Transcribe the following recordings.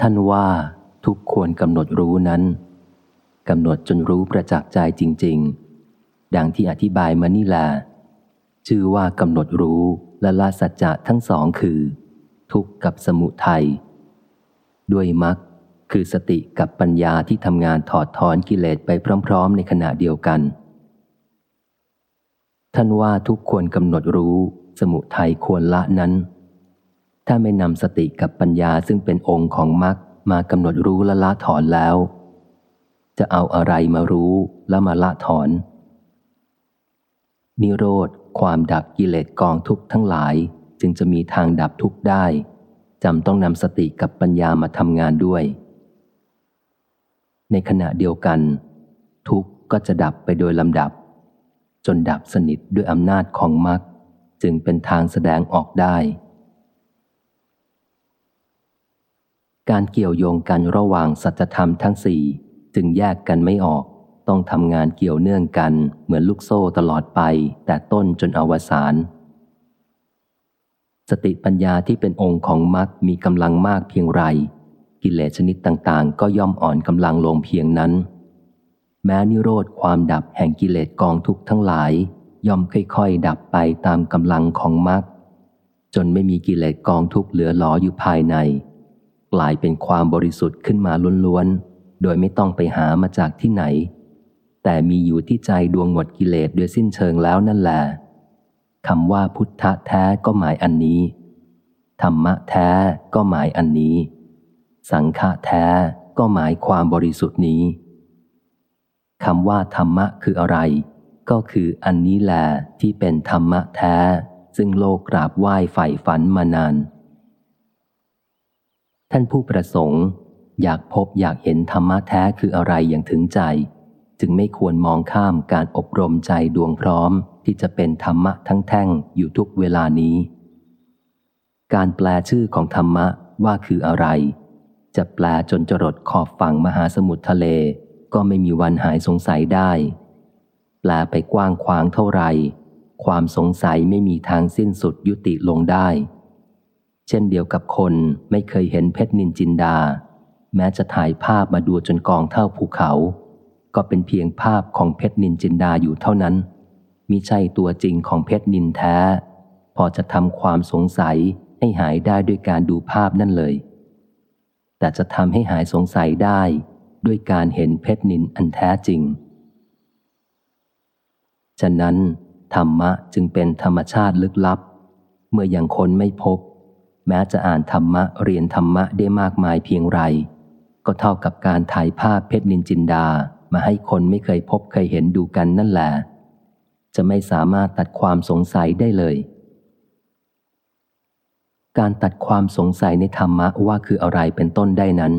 ท่านว่าทุกควรกำหนดรู้นั้นกำหนดจนรู้ประจักษ์ใจจริง ๆ ดังที่อธิบายมานี่แหละชื่อว่ากำหนดรู้และละสัจจะทั้งสองคือ ทุกข์กับสมุทัยด้วยมรรคคือสติกับปัญญาที่ทำงานถอดถอนกิเลสไปพร้อม ๆ ในขณะเดียวกัน ท่านว่าทุกควรกำหนดรู้ สมุทัยควรละนั้น ถ้าไม่นำสติกับปัญญาซึ่งเป็นองค์ของมรรคมากำหนดรู้และละถอนแล้ว จะเอาอะไรมารู้แล้วมาละถอน นิโรธ ความดับกิเลสกองทุกข์ทั้งหลายจึงจะมีทางดับทุกข์ได้จำต้องนำสติกับปัญญามาทำงานด้วย ในขณะเดียวกัน ทุกข์ก็จะดับไปโดยลำดับ จนดับสนิทด้วยอำนาจของมรรคจึงเป็นทางแสดงออกได้ การเกี่ยวโยงกันระหว่างสัจธรรมทั้งสี่จึงแยกกันไม่ออก ต้องทำงานเกี่ยวเนื่องกันเหมือนลูกโซ่ตลอดไป แต่ต้นจนอวสานสติปัญญาที่เป็นองค์ของมรรคมีกำลังมากเพียงไร กิเลสชนิดต่างๆ ก็ย่อมอ่อนกำลังลงเพียงนั้น แม้นิโรธความดับแห่งกิเลสกองทุกทั้งหลาย ย่อมค่อยๆ ดับไปตามกำลังของมรรคจนไม่มีกิเลสกองทุกเหลือหลออยู่ภายใน ลายเป็นความบริสุทธิ์ขึ้นมาล้วนๆ โดยไม่ต้องไปหามาจากที่ไหน แต่มีอยู่ที่ใจดวงหมดกิเลสโดยสิ้นเชิงแล้วนั่นแหละคำว่าพุทธะแท้ก็หมายอันนี้ ธรรมะแท้ก็หมายอันนี้ สังฆะแท้ก็หมายความบริสุทธิ์นี้คำว่าธรรมะคืออะไร ก็คืออันนี้แหละที่เป็นธรรมะแท้ ซึ่งโลกกราบไหว้ใฝ่ฝันมานาน ท่านผู้ประสงค์ อยากพบอยากเห็นธรรมะแท้คืออะไรอย่างถึงใจ จึงไม่ควรมองข้ามการอบรมใจดวงพร้อมที่จะเป็นธรรมะทั้งแท่งอยู่ทุกเวลานี้ การแปลชื่อของธรรมะว่าคืออะไร จะแปลจนจรดขอบฝั่งมหาสมุทรทะเล ก็ไม่มีวันหายสงสัยได้ แปลไปกว้างขวางเท่าไรความสงสัยไม่มีทางสิ้นสุดยุติลงได้ เช่นเดียวกับคนไม่เคยเห็นเพชรนินจินดา แม้จะถ่ายภาพมาดูจนกองเท่าภูเขา ก็เป็นเพียงภาพของเพชรนินจินดาอยู่เท่านั้นมิใช่ตัวจริงของเพชรนินแท้ พอจะทำความสงสัยให้หายได้ด้วยการดูภาพนั่นเลย แต่จะทำให้หายสงสัยได้ด้วยการเห็นเพชรนินอันแท้จริง ฉะนั้น ธรรมะจึงเป็นธรรมชาติลึกลับ เมื่ออยังคนไม่พบ แม้จะอ่านธรรมะเรียนธรรมะได้มากมายเพียงไร ก็เท่ากับการถ่ายภาพเพชรนินจินดามาให้คนไม่เคยพบเคยเห็นดูกันนั่นแหละจะไม่สามารถตัดความสงสัยได้เลย การตัดความสงสัยในธรรมะว่าคืออะไรเป็นต้นได้นั้น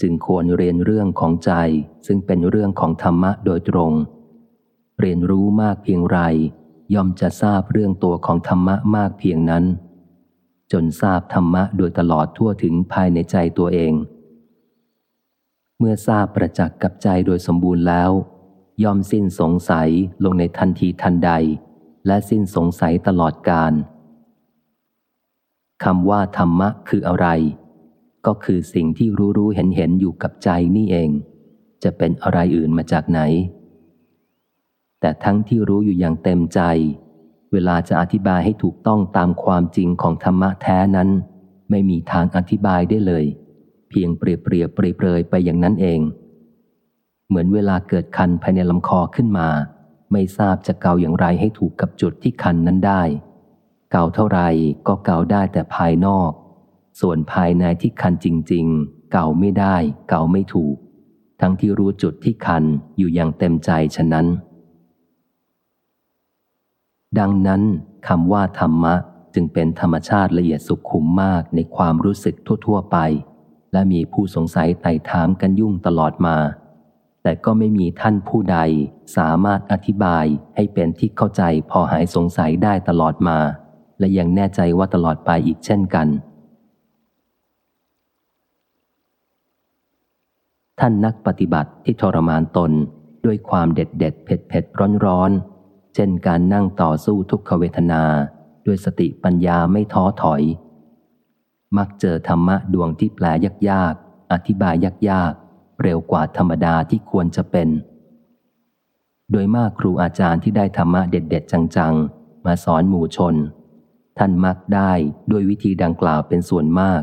จึงควรเรียนเรื่องของใจซึ่งเป็นเรื่องของธรรมะโดยตรง เรียนรู้มากเพียงไร ย่อมจะทราบเรื่องตัวของธรรมะมากเพียงนั้น จนทราบธรรมะโดยตลอดทั่วถึงภายในใจตัวเอง เมื่อทราบประจักษ์กับใจโดยสมบูรณ์แล้ว ย่อมสิ้นสงสัยลงในทันทีทันใด และสิ้นสงสัยตลอดกาลคำว่าธรรมะคืออะไร ก็คือสิ่งที่รู้รู้เห็นเห็นอยู่กับใจนี่เอง จะเป็นอะไรอื่นมาจากไหน แต่ทั้งที่รู้อยู่อย่างเต็มใจ เวลาจะอธิบายให้ถูกต้องตามความจริงของธรรมะแท้นั้น ไม่มีทางอธิบายได้เลย เพียงเปรียบเปรียบเปรยไปอย่างนั้นเอง เหมือนเวลาเกิดคันภายในลำคอขึ้นมา ไม่ทราบจะเกาอย่างไรให้ถูกกับจุดที่คันนั้นได้ เกาเท่าไรก็เกาได้แต่ภายนอก ส่วนภายในที่คันจริง ๆ เกาไม่ได้ เกาไม่ถูก ทั้งที่รู้จุดที่คันอยู่อย่างเต็มใจฉะนั้น ดังนั้นคำว่าธรรมะจึงเป็นธรรมชาติละเอียดสุขุมมากในความรู้สึกทั่ว ๆ ไป และมีผู้สงสัยไต่ถามกันยุ่งตลอดมา แต่ก็ไม่มีท่านผู้ใดสามารถอธิบายให้เป็นที่เข้าใจพอหายสงสัยได้ตลอดมา และยังแน่ใจว่าตลอดไปอีกเช่นกัน ท่านนักปฏิบัติที่ทรมานตนด้วยความเด็ดเด็ดเผ็ดเผ็ดร้อนร้อน เช่นการนั่งต่อสู้ทุกขเวทนา ด้วยสติปัญญาไม่ท้อถอย มักเจอธรรมะดวงที่แปลยากๆ อธิบายยากๆ เร็วกว่าธรรมดาที่ควรจะเป็น โดยมากครูอาจารย์ที่ได้ธรรมะเด็ด ๆ จัง ๆ มาสอนหมู่ชน ท่านมักได้ด้วยวิธีดังกล่าวเป็นส่วนมาก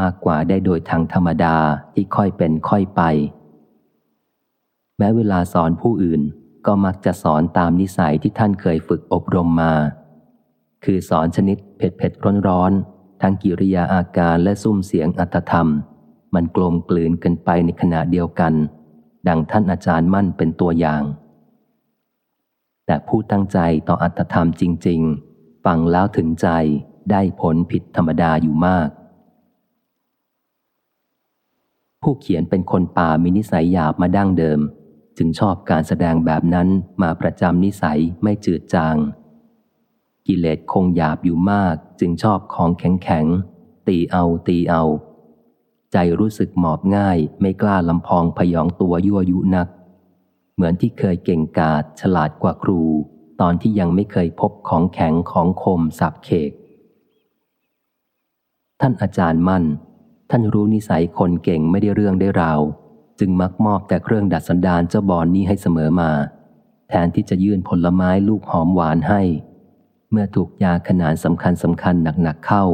มากกว่าได้โดยทางธรรมดาที่ค่อยเป็นค่อยไป แม้เวลาสอนผู้อื่น ก็มักจะสอนตามนิสัยที่ท่านเคยฝึกอบรมมา คือสอนชนิดเผ็ดเผ็ดร้อนร้อนทั้งกิริยาอาการและซุ้มเสียงอัตธรรม มันกลมกลืนกันไปในขณะเดียวกัน ดังท่านอาจารย์มั่นเป็นตัวอย่าง แต่ผู้ตั้งใจต่ออัตธรรมจริง ๆ ฟังแล้วถึงใจได้ผลผิดธรรมดาอยู่มาก ผู้เขียนเป็นคนป่ามีนิสัยหยาบมาดั้งเดิม จึงชอบการแสดงแบบนั้นมาประจำนิสัยไม่จืดจาง กิเลสคงหยาบอยู่มากจึงชอบของแข็งแข็งตีเอาตีเอา ใจรู้สึกหมอบง่ายไม่กล้าลำพองพยองตัวยั่วยุนัก เหมือนที่เคยเก่งกาจฉลาดกว่าครู ตอนที่ยังไม่เคยพบของแข็งของคมสับเขก ท่านอาจารย์มั่น ท่านรู้นิสัยคนเก่งไม่ได้เรื่องได้ราว จึงมักมอบแต่เครื่องดัดสันดานเจ้าบอนนี้ให้เสมอมา แทนที่จะยื่นผลไม้ลูกหอมหวานให้ เมื่อถูกยาขนานสำคัญสำคัญหนักๆเข้า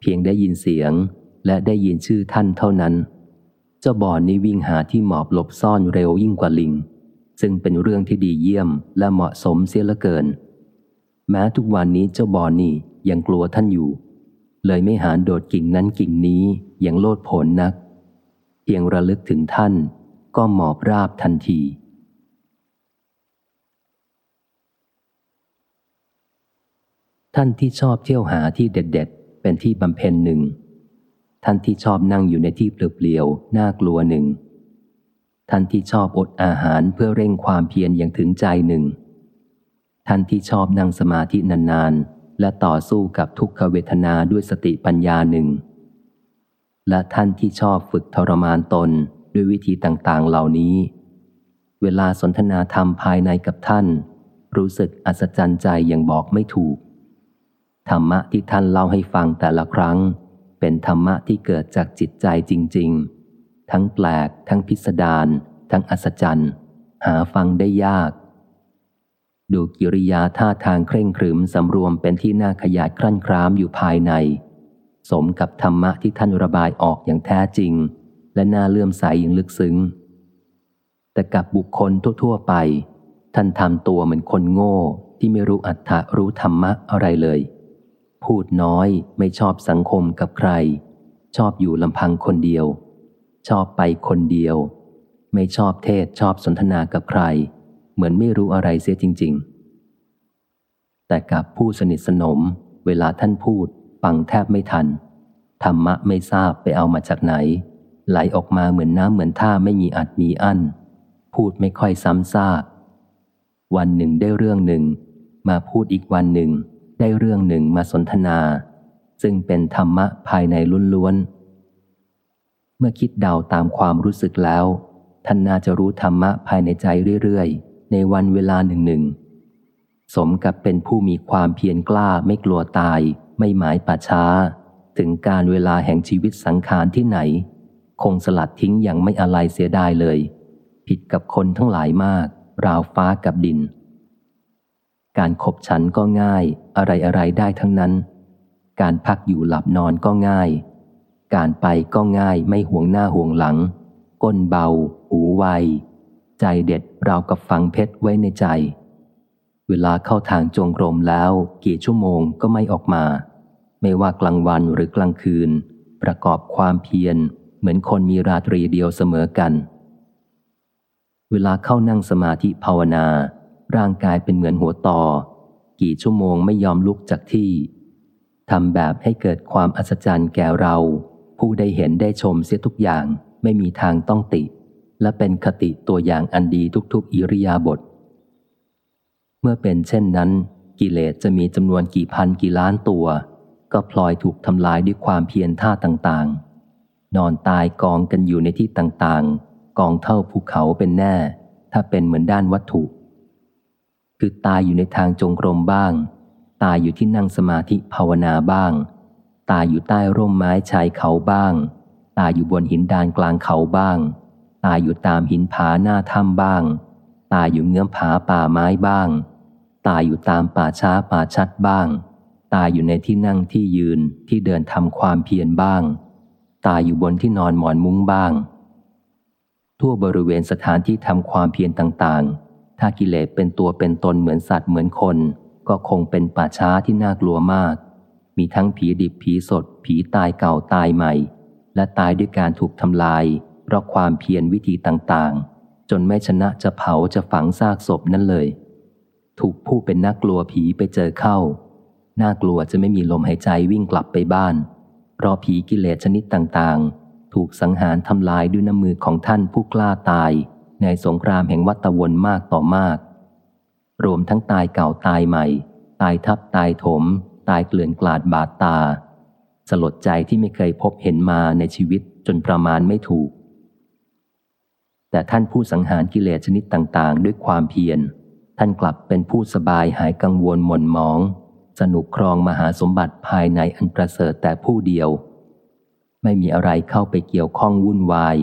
เพียงได้ยินเสียงและได้ยินชื่อท่านเท่านั้น เจ้าบอนนี้วิ่งหาที่หมอบหลบซ่อนเร็วยิ่งกว่าลิง ซึ่งเป็นเรื่องที่ดีเยี่ยมและเหมาะสมเสียเหลือเกิน แม้ทุกวันนี้เจ้าบอนนี่ยังกลัวท่านอยู่ เลยไม่หานโดดกิ่งนั้นกิ่งนี้อย่างโลดผลนัก พียงระลึกถึงท่านก็หมอบราบทันที ท่านที่ชอบเที่ยวหาที่เด็ด ๆ เป็นที่บำเพ็ญหนึ่ง ท่านที่ชอบนั่งอยู่ในที่เปลี่ยวๆน่ากลัวหนึ่ง ท่านที่ชอบอดอาหารเพื่อเร่งความเพียรอย่างถึงใจหนึ่ง ท่านที่ชอบนั่งสมาธินานๆ และต่อสู้กับทุกขเวทนาด้วยสติปัญญาหนึ่ง และท่านที่ชอบฝึกทรมานตนด้วยวิธีต่างๆ เหล่านี้ เวลาสนทนาธรรมภายในกับท่าน รู้สึกอัศจรรย์ใจอย่างบอกไม่ถูก ธรรมะที่ท่านเล่าให้ฟังแต่ละครั้ง เป็นธรรมะที่เกิดจากจิตใจจริง ๆ ทั้งแปลก ทั้งพิสดารทั้งอัศจรรย์หาฟังได้ยาก ดูกิริยาท่าทางเคร่งครึมสำรวมเป็นที่น่าขยาดครั่นครามอยู่ภายใน สมกับธรรมะที่ท่านระบายออกอย่างแท้จริง และน่าเลื่อมใสอย่างลึกซึ้ง แต่กับบุคคลทั่วๆไป ท่านทำตัวเหมือนคนโง่ที่ไม่รู้อัตถะรู้ธรรมะอะไรเลย พูดน้อยไม่ชอบสังคมกับใคร ชอบอยู่ลำพังคนเดียว ชอบไปคนเดียว ไม่ชอบเทศชอบสนทนากับใคร เหมือนไม่รู้อะไรเสียจริง ๆ แต่กับผู้สนิทสนม เวลาท่านพูด ฟังแทบไม่ทัน ธรรมะไม่ทราบไปเอามาจากไหน ไหลออกมาเหมือนน้ำเหมือนท่าไม่มีอัดมีอั้น พูดไม่ค่อยซ้ำซาก วันหนึ่งได้เรื่องหนึ่ง มาพูดอีกวันหนึ่ง ได้เรื่องหนึ่งมาสนทนา ซึ่งเป็นธรรมะภายในล้วนๆ เมื่อคิดเดาตามความรู้สึกแล้ว ท่านน่าจะรู้ธรรมะภายในใจเรื่อยๆ ในวันเวลาหนึ่งหนึ่งสมกับเป็นผู้มีความเพียรกล้าไม่กลัวตาย ไม่หมายป่าช้า ถึงการเวลาแห่งชีวิตสังขารที่ไหน คงสลัดทิ้งอย่างไม่อะไรเสียได้เลย ผิดกับคนทั้งหลายมาก ราวฟ้ากับดิน การขบฉันก็ง่าย อะไรอะไรได้ทั้งนั้น การพักอยู่หลับนอนก็ง่าย การไปก็ง่ายไม่ห่วงหน้าห่วงหลัง ก้นเบา หูไว ใจเด็ดเรากับฟังเพชรไว้ในใจ เวลาเข้าทางจงกรมแล้วกี่ชั่วโมงก็ไม่ออกมา ไม่ว่ากลางวันหรือกลางคืน ประกอบความเพียร เหมือนคนมีราตรีเดียวเสมอกัน เวลาเข้านั่งสมาธิภาวนา ร่างกายเป็นเหมือนหัวต่อ กี่ชั่วโมงไม่ยอมลุกจากที่ทำแบบให้เกิดความอัศจรรย์แก่เรา ผู้ได้เห็นได้ชมเสียทุกอย่างไม่มีทางต้องติ และเป็นคติตัวอย่างอันดีทุกๆ อิริยาบถ มื่อเป็นเช่นนั้น กิเลสจะมีจำนวนกี่พันกี่ล้านตัว ก็พลอยถูกทำลายด้วยความเพียรท่าต่างๆ นอนตายกองกันอยู่ในที่ต่างๆ กองเท่าภูเขาเป็นแน่ ถ้าเป็นเหมือนด้านวัตถุ คือตายอยู่ในทางจงกรมบ้าง ตายอยู่ที่นั่งสมาธิภาวนาบ้าง ตายอยู่ใต้ร่มไม้ชายเขาบ้าง ตายอยู่บนหินดานกลางเขาบ้าง ตายอยู่ตามหินผาหน้าถ้ำบ้างตายอยู่เงื้อมผาป่าไม้บ้าง ตายอยู่ตามป่าช้าป่าชัดบ้าง ตายอยู่ในที่นั่งที่ยืนที่เดินทำความเพียรบ้าง ตายอยู่บนที่นอนหมอนมุ้งบ้าง ทั่วบริเวณสถานที่ทำความเพียรต่างๆ ถ้ากิเลสเป็นตัวเป็นตนเหมือนสัตว์เหมือนคน ก็คงเป็นป่าช้าที่น่ากลัวมาก มีทั้งผีดิบผีสด ผีตายเก่าตายใหม่ และตายด้วยการถูกทำลาย เพราะความเพียรวิธีต่างๆ จนไม่ชนะจะเผาจะฝังซากศพนั่นเลย ถูกผู้เป็นนักกลัวผีไปเจอเข้า น่ากลัวจะไม่มีลมหายใจวิ่งกลับไปบ้าน เพราะผีกิเลสชนิดต่างๆ ถูกสังหารทำลายด้วยน้ำมือของท่านผู้กล้าตาย ในสงครามแห่งวัตวนมากต่อมาก รวมทั้งตายเก่าตายใหม่ ตายทับตายถม ตายเกลื่อนกลาดบาดตา สลดใจที่ไม่เคยพบเห็นมาในชีวิตจนประมาณไม่ถูกแต่ท่านผู้สังหารกิเลสชนิดต่าง ๆ ด้วยความเพียร ท่านกลับเป็นผู้สบายหายกังวลหม่นหมอง สนุกครองมหาสมบัติภายในอันประเสริฐแต่ผู้เดียว ไม่มีอะไรเข้าไปเกี่ยวข้องวุ่นวาย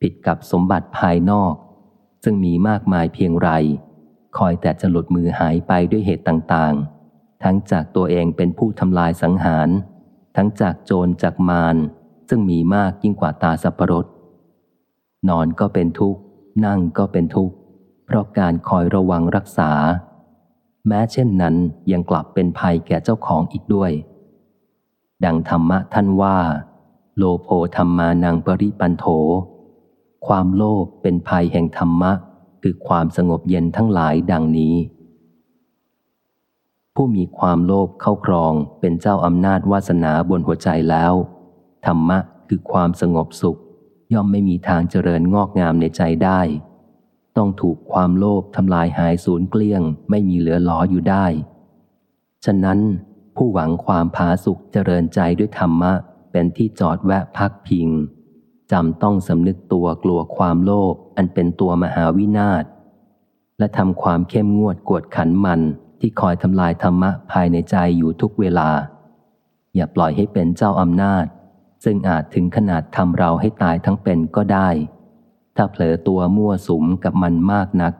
ผิดกับสมบัติภายนอก ซึ่งมีมากมายเพียงไร คอยแต่จะหลุดมือหายไปด้วยเหตุต่างๆ ทั้งจากตัวเองเป็นผู้ทำลายสังหาร ทั้งจากโจรจากมารซึ่งมีมากยิ่งกว่าตาสัพพรสนอนก็เป็นทุกข์ นั่งก็เป็นทุกข์ เพราะการคอยระวังรักษา แม้เช่นนั้นยังกลับเป็นภัยแก่เจ้าของอีกด้วย ดังธรรมะท่านว่า โลโภธรรมานังปริปันโถ ความโลภเป็นภัยแห่งธรรมะ คือความสงบเย็นทั้งหลายดังนี้ ผู้มีความโลภเข้าครองเป็นเจ้าอำนาจวาสนาบนหัวใจแล้ว ธรรมะคือความสงบสุขย่อมไม่มีทางเจริญงอกงามในใจได้ ต้องถูกความโลภทำลายหายสูญเกลี้ยง ไม่มีเหลือหลออยู่ได้ ฉะนั้นผู้หวังความผาสุขเจริญใจด้วยธรรมะ เป็นที่จอดแวะพักพิงจำต้องสำนึกตัวกลัวความโลภอันเป็นตัวมหาวินาศและทำความเข้มงวดกวดขันมันที่คอยทำลายธรรมะภายในใจอยู่ทุกเวลา อย่าปล่อยให้เป็นเจ้าอำนาจ ซึ่งอาจถึงขนาดทำเราให้ตายทั้งเป็นก็ได้ ถ้าเผลอตัวมั่วสุมกับมันมากนัก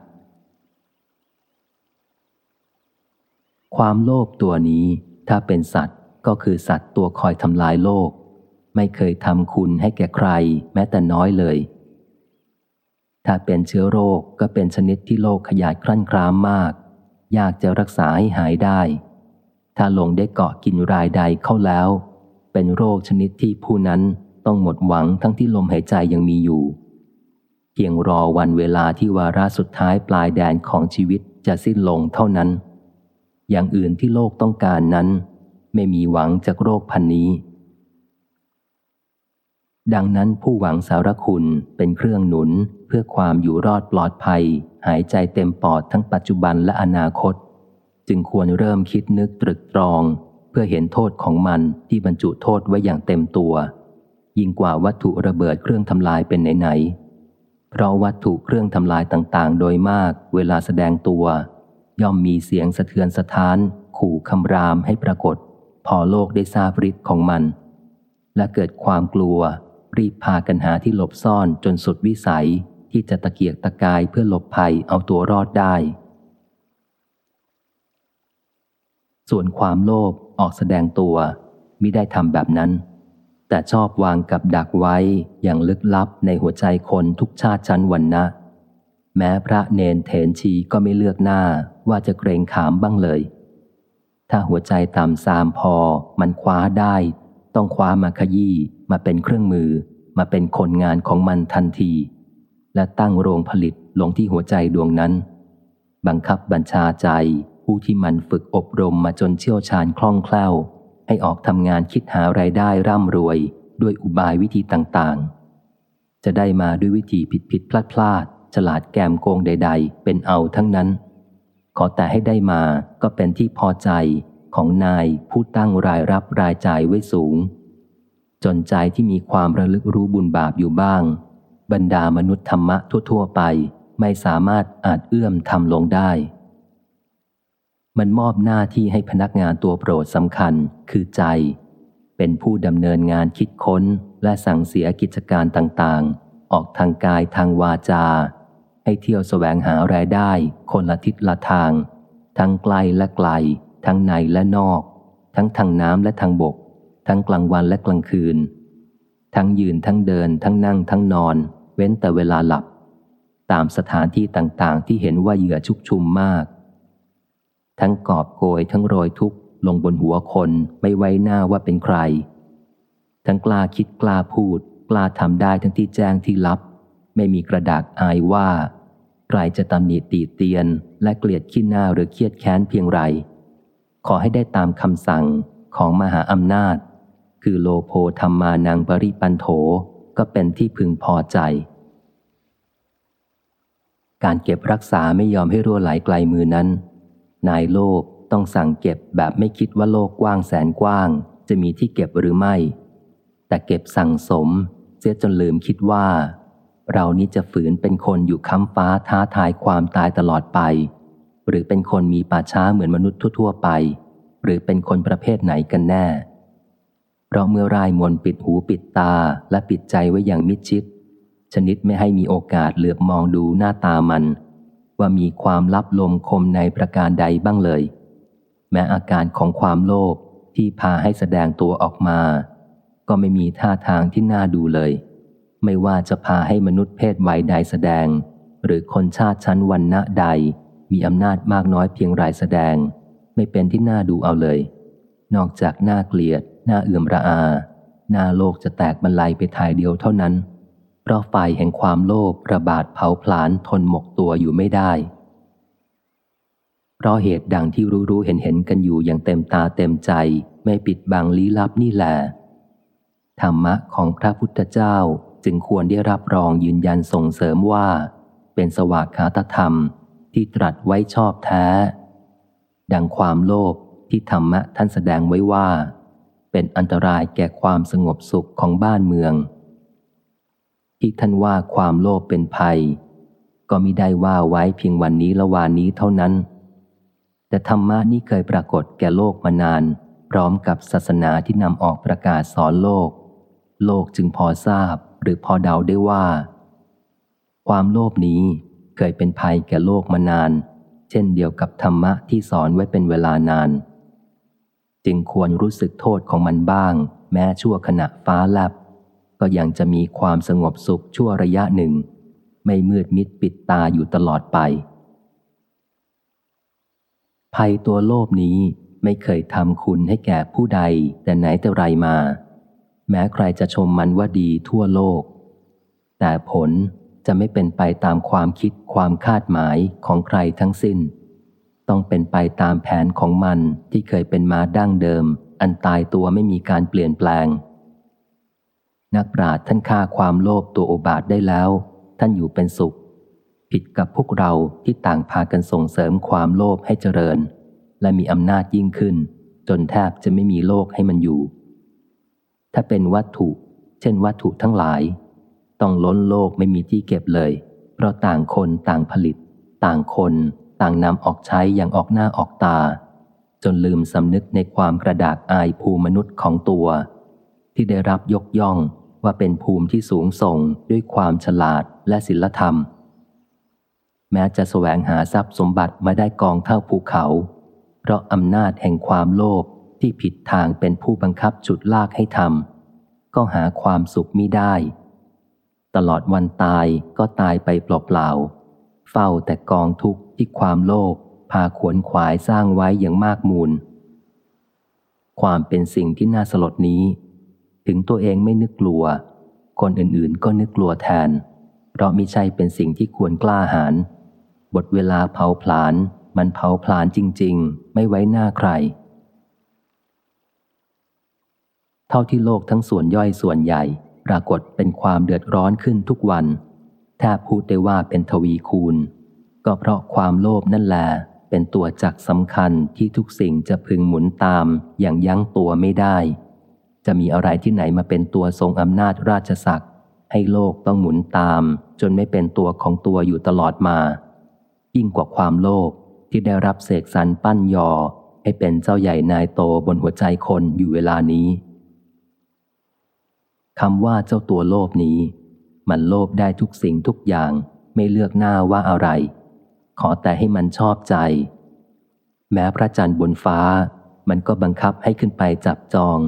ความโลภตัวนี้ถ้าเป็นสัตว์ก็คือสัตว์ตัวคอยทำลายโลก ไม่เคยทำคุณให้แก่ใคร แม้แต่น้อยเลย ถ้าเป็นเชื้อโรคก็เป็นชนิดที่โลกขยายครั่นครามมาก ยากจะรักษาให้หายได้ ถ้าลงได้เกาะกินรายใดเข้าแล้ว เป็นโรคชนิดที่ผู้นั้นต้องหมดหวังทั้งที่ลมหายใจยังมีอยู่ เพียงรอวันเวลาที่วาระสุดท้ายปลายแดนของชีวิตจะสิ้นลงเท่านั้น อย่างอื่นที่โลกต้องการนั้น ไม่มีหวังจากโรคพันนี้ ดังนั้นผู้หวังสารคุณเป็นเครื่องหนุนเพื่อความอยู่รอดปลอดภัย หายใจเต็มปอดทั้งปัจจุบันและอนาคต จึงควรเริ่มคิดนึกตรึกตรอง เพื่อเห็นโทษของมันที่บรรจุโทษไว้อย่างเต็มตัว ยิ่งกว่าวัตถุระเบิดเครื่องทำลายเป็นไหนๆ เพราะวัตถุเครื่องทำลายต่างๆ โดยมากเวลาแสดงตัว ย่อมมีเสียงสะเทือนสะท้าน ขู่คำรามให้ปรากฏ พอโลกได้ทราบฤทธิ์ของมัน และเกิดความกลัว รีบพากันหาที่หลบซ่อนจนสุดวิสัยที่จะตะเกียกตะกายเพื่อหลบภัยเอาตัวรอดได้ ส่วนความโลภออกแสดงตัวไมิได้ทำแบบนั้น แต่ชอบวางกับดักไว้อย่างลึกลับในหัวใจคนทุกชาติชั้นวันนะ แม้พระเนนเถนชีก็ไม่เลือกหน้าว่าจะเกรงขามบ้างเลย ถ้าหัวใจต่ำซามพอมันคว้าได้ ต้องคว้ามาขยี้มาเป็นเครื่องมือ มาเป็นคนงานของมันทันที และตั้งโรงผลิตลงที่หัวใจดวงนั้น บังคับบัญชาใจผู้ที่มันฝึกอบรมมาจนเชี่ยวชาญคล่องแคล่ว ให้ออกทำงานคิดหาไรายได้ร่ำรวยด้วยอุบายวิธีต่างๆ จะได้มาด้วยวิธีผิดผิดพลาดพลาดฉลาดแกมโกงใด ๆ เป็นเอาทั้งนั้น ขอแต่ให้ได้มาก็เป็นที่พอใจของนายผู้ตั้งรายรับรายจ่ายไว้สูง จนใจที่มีความระลึกรู้บุญบาปอยู่บ้าง บรรดามนุษย์ธรรมะทั่ว ๆ ไป ไม่สามารถอาจเอื้อมทำลงได้ มันมอบหน้าที่ให้พนักงานตัวโปรดสำคัญคือใจเเป็นผู้ดำเนินงานคิดค้นและสั่งเสียกิจการต่างๆ ออกทางกายทางวาจา ให้เที่ยวแสวงหารายได้ คนละทิศละทาง ทั้งไกลและไกล ทั้งในและนอก ทั้งทางน้ำและทางบก ทั้งกลางวันและกลางคืน ทั้งยืนทั้งเดิน ทั้งนั่งทั้งนอน เว้นแต่เวลาหลับ ตามสถานที่ต่างๆ ที่เห็นว่าเหยื่อชุกชุมมาก ทั้งกอบโกยทั้งโรยทุกข์ลงบนหัวคนไม่ไว้หน้าว่าเป็นใคร ทั้งกล้าคิดกล้าพูด กล้าทำได้ทั้งที่แจ้งที่ลับ ไม่มีกระดากอายว่า ใครจะตำหนิตีเตียน และเกลียดขี้หน้าหรือเครียดแค้นเพียงไร ขอให้ได้ตามคำสั่งของมหาอำนาจ คือโลโพธรรมานังปริปันโถก็เป็นที่พึงพอใจ การเก็บรักษาไม่ยอมให้รั่วไหลไกลมือนั้น นายโลกต้องสั่งเก็บแบบไม่คิดว่าโลกกว้างแสนกว้าง จะมีที่เก็บหรือไม่ แต่เก็บสั่งสม เสียจนลืมคิดว่า เรานี้จะฝืนเป็นคนอยู่ค้ำฟ้าท้าทายความตายตลอดไป หรือเป็นคนมีป่าช้าเหมือนมนุษย์ทั่ว ๆ ไป หรือเป็นคนประเภทไหนกันแน่ เพราะเมื่อรายมนปิดหูปิดตาและปิดใจไว้อย่างมิดชิด ชนิดไม่ให้มีโอกาสเหลือบมองดูหน้าตามัน ว่ามีความลับลมคมในประการใดบ้างเลย แม้อาการของความโลภที่พาให้แสดงตัวออกมา ก็ไม่มีท่าทางที่น่าดูเลย ไม่ว่าจะพาให้มนุษย์เพศวัยใดแสดง หรือคนชาติชั้นวันณะใด มีอำนาจมากน้อยเพียงไรแสดง ไม่เป็นที่น่าดูเอาเลย นอกจากหน้าเกลียดหน้าเอื่มระอา หน้าโลกจะแตกบรรลัยไปทายเดียวเท่านั้น เพราะไฟแห่งความโลภระบาดเผาผลาญทนหมก ตัวอยู่ไม่ได้ เพราะเหตุดังที่รู้รู้เห็นเห็นกันอยู่อย่างเต็มตาเต็มใจไม่ปิดบังลี้ลับนี่แหละธรรมะของพระพุทธเจ้าจึงควรได้รับรองยืนยันส่งเสริมว่า เป็นสวากขาตธรรมที่ตรัสไว้ชอบแท้ ดังความโลภที่ธรรมะท่านแสดงไว้ว่า เป็นอันตรายแก่ความสงบสุขของบ้านเมือง ที่ท่านว่าความโลภเป็นภัย ก็มิได้ว่าไว้เพียงวันนี้ละวานนี้เท่านั้น แต่ธรรมะนี้เคยปรากฏแก่โลกมานาน พร้อมกับศาสนาที่นำออกประกาศสอนโลก โลกจึงพอทราบหรือพอเดาได้ว่า ความโลภนี้เคยเป็นภัยแก่โลกมานาน เช่นเดียวกับธรรมะที่สอนไว้เป็นเวลานาน จึงควรรู้สึกโทษของมันบ้าง แม้ชั่วขณะฟ้าแลบก็ยังจะมีความสงบสุขชั่วระยะหนึ่ง ไม่มืดมิดปิดตาอยู่ตลอดไป ภัยตัวโลภนี้ไม่เคยทำคุณให้แก่ผู้ใดแต่ไหนแต่ไรมา แม้ใครจะชมมันว่าดีทั่วโลก แต่ผลจะไม่เป็นไปตามความคิดความคาดหมายของใครทั้งสิ้น ต้องเป็นไปตามแผนของมันที่เคยเป็นมาดั้งเดิม อันตายตัวไม่มีการเปลี่ยนแปลง นักปราชญ์ท่านฆ่าความโลภตัวอบาทได้แล้ว ท่านอยู่เป็นสุข ผิดกับพวกเราที่ต่างพากันส่งเสริมความโลภให้เจริญ และมีอำนาจยิ่งขึ้น จนแทบจะไม่มีโลกให้มันอยู่ ถ้าเป็นวัตถุ เช่นวัตถุทั้งหลาย ต้องล้นโลกไม่มีที่เก็บเลย เพราะต่างคนต่างผลิต ต่างคนต่างนำออกใช้อย่างออกหน้าออกตา จนลืมสำนึกในความกระดากอายภูมนุษย์ของตัว ที่ได้รับยกย่อง ว่าเป็นภูมิที่สูงส่งด้วยความฉลาดและศิลธรรม แม้จะแสวงหาทรัพย์สมบัติมาได้กองเท่าภูเขา เพราะอำนาจแห่งความโลภที่ผิดทางเป็นผู้บังคับจุดลากให้ทำก็หาความสุขมิได้ ตลอดวันตายก็ตายไปเปล่าๆเฝ้าแต่กองทุกข์ที่ความโลภพาขวนขวายสร้างไว้อย่างมากมูล ความเป็นสิ่งที่น่าสลดนี้ ถึงตัวเองไม่นึกกลัว คนอื่นๆ ก็นึกกลัวแทน เพราะมิใช่เป็นสิ่งที่ควรกล้าหาญบทเวลาเผาผลาญมันเผาผลาญจริง ๆ ไม่ไว้หน้าใคร เท่าที่โลกทั้งส่วนย่อยส่วนใหญ่ ปรากฏเป็นความเดือดร้อนขึ้นทุกวันแทบพูดได้ว่าเป็นทวีคูณ ก็เพราะความโลภนั่นแหละเป็นตัวจักสำคัญที่ทุกสิ่งจะพึงหมุนตามอย่างยั้งตัวไม่ได้ จะมีอะไรที่ไหนมาเป็นตัวทรงอำนาจราชศักดิ์ให้โลกต้องหมุนตาม จนไม่เป็นตัวของตัวอยู่ตลอดมา ยิ่งกว่าความโลภที่ได้รับเสกสรรปั้นยอ ให้เป็นเจ้าใหญ่นายโตบนหัวใจคนอยู่เวลานี้คำว่าเจ้าตัวโลภนี้ มันโลภได้ทุกสิ่งทุกอย่างไม่เลือกหน้าว่าอะไร ขอแต่ให้มันชอบใจ แม้พระจันทร์บนฟ้า มันก็บังคับให้ขึ้นไปจับจอง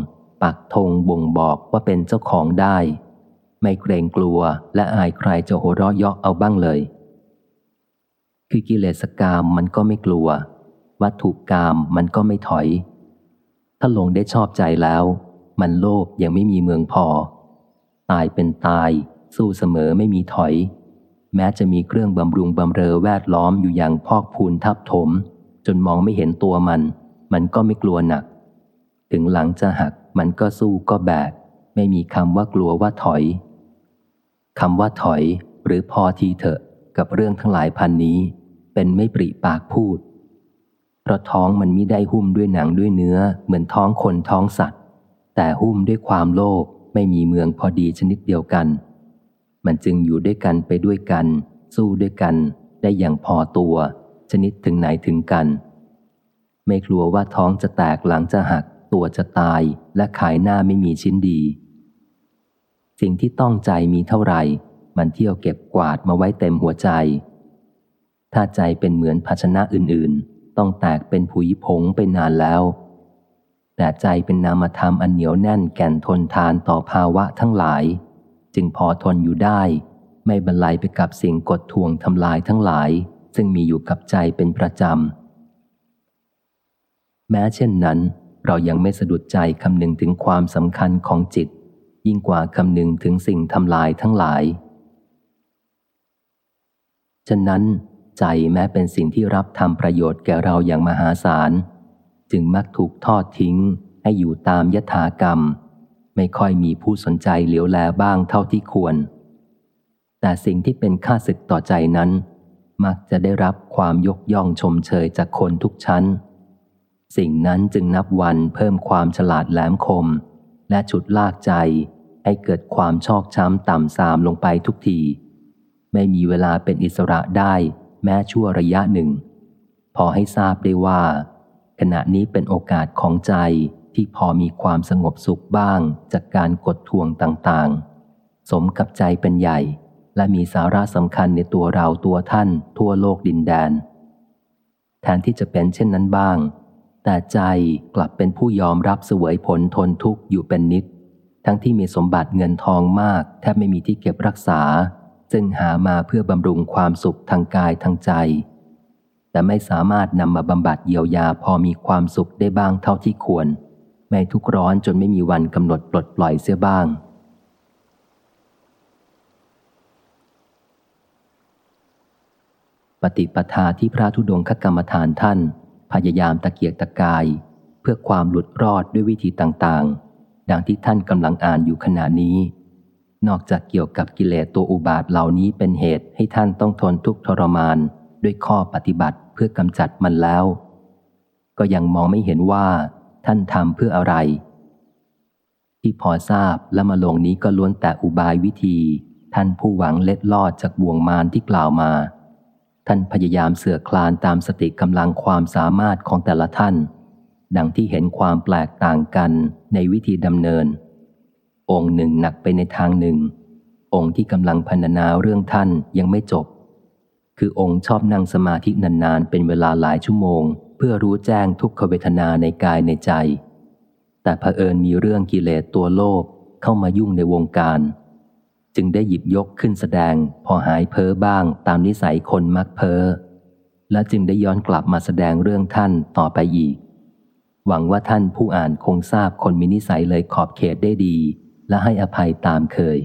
ปักธงบ่งบอกว่าเป็นเจ้าของได้ ไม่เกรงกลัวและอายใครจะโหเราะเยาะเอาบ้างเลย คือกิเลสกามมันก็ไม่กลัว วัตถุกามมันก็ไม่ถอย ถ้าลงได้ชอบใจแล้ว มันโลภยังไม่มีเมืองพอ ตายเป็นตาย สู้เสมอไม่มีถอย แม้จะมีเครื่องบำรุงบำเรอแวดล้อมอยู่อย่างพอกพูนทับถม จนมองไม่เห็นตัวมัน มันก็ไม่กลัวหนักถึงหลังจะหัก มันก็สู้ก็แบก ไม่มีคำว่ากลัวว่าถอยคำว่าถอยหรือพอทีเถอะกับเรื่องทั้งหลายพันนี้ เป็นไม่ปริปากพูด เพราะท้องมันมิได้หุ้มด้วยหนังด้วยเนื้อ เหมือนท้องคนท้องสัตว์ แต่หุ้มด้วยความโลภไม่มีเมืองพอดีชนิดเดียวกัน มันจึงอยู่ด้วยกันไปด้วยกัน สู้ด้วยกัน ได้อย่างพอตัว ชนิดถึงไหนถึงกัน ไม่กลัวว่าท้องจะแตกหลังจะหัก ตัวจะตายและขายหน้าไม่มีชิ้นดี สิ่งที่ต้องใจมีเท่าไหร่ มันเที่ยวเก็บกวาดมาไว้เต็มหัวใจ ถ้าใจเป็นเหมือนภาชนะอื่นๆ ต้องแตกเป็นผุยผงไปนานแล้ว แต่ใจเป็นนามธรรมอันเหนียวแน่นแก่นทนทานต่อภาวะทั้งหลาย จึงพอทนอยู่ได้ ไม่บรรลัยไปกับสิ่งกดทวงทำลายทั้งหลาย ซึ่งมีอยู่กับใจเป็นประจำแม้เช่นนั้น เรายังไม่สะดุดใจคำนึงถึงความสำคัญของจิต ยิ่งกว่าคำนึงถึงสิ่งทำลายทั้งหลาย ฉะนั้น ใจแม้เป็นสิ่งที่รับทำประโยชน์แก่เราอย่างมหาศาล จึงมักถูกทอดทิ้งให้อยู่ตามยถากรรม ไม่ค่อยมีผู้สนใจเหลียวแลบ้างเท่าที่ควร แต่สิ่งที่เป็นค่าศึกต่อใจนั้น มักจะได้รับความยกย่องชมเชยจากคนทุกชั้น สิ่งนั้นจึงนับวันเพิ่มความฉลาดแหลมคม และฉุดลากใจให้เกิดความชอกช้ำต่ำสามลงไปทุกที ไม่มีเวลาเป็นอิสระได้แม้ชั่วระยะหนึ่ง พอให้ทราบได้ว่า ขณะนี้เป็นโอกาสของใจที่พอมีความสงบสุขบ้างจากการกดทวงต่างๆ สมกับใจเป็นใหญ่ และมีสาระสำคัญในตัวเราตัวท่านทั่วโลกดินแดน แทนที่จะเป็นเช่นนั้นบ้าง แต่ใจกลับเป็นผู้ยอมรับเสวยผลทนทุกข์อยู่เป็นนิด ทั้งที่มีสมบัติเงินทองมาก แทบไม่มีที่เก็บรักษา จึงหามาเพื่อบำรุงความสุขทางกายทางใจ แต่ไม่สามารถนำมาบำบัดเยียวยาพอมีความสุขได้บ้างเท่าที่ควร ไม่ทุกร้อนจนไม่มีวันกำหนดปลดปล่อยเสียบ้างปฏิปทาที่พระธุดงคกรรมฐานท่าน พยายามตะเกียกตะกาย เพื่อความหลุดรอดด้วยวิธีต่างๆ ดังที่ท่านกำลังอ่านอยู่ขณะนี้ นอกจากเกี่ยวกับกิเลสตัวอุบาทเหล่านี้เป็นเหตุให้ท่านต้องทนทุกข์ทรมาน ด้วยข้อปฏิบัติเพื่อกำจัดมันแล้ว ก็ยังมองไม่เห็นว่า ท่านทำเพื่ออะไร ที่พอทราบและมาลงนี้ก็ล้วนแต่อุบายวิธี ท่านผู้หวังเล็ดลอดจากบ่วงมารที่กล่าวมา ท่านพยายามเสือคลานตามสติกำลังความสามารถของแต่ละท่าน ดังที่เห็นความแปลกต่างกันในวิธีดำเนิน องค์หนึ่งหนักไปในทางหนึ่ง องค์ที่กำลังพรรณนาเรื่องท่านยังไม่จบ คือองค์ชอบนั่งสมาธินานๆ เป็นเวลาหลายชั่วโมง เพื่อรู้แจ้งทุกขเวทนาในกายในใจ แต่เผอิญมีเรื่องกิเลสตัวโลภเข้ามายุ่งในวงการ จึงได้หยิบยกขึ้นแสดงพอหายเพ้อบ้างตามนิสัยคนมักเพ้อ และจึงได้ย้อนกลับมาแสดงเรื่องท่านต่อไปอีก หวังว่าท่านผู้อ่านคงทราบคนมีนิสัยเลยขอบเขตได้ดี และให้อภัยตามเคย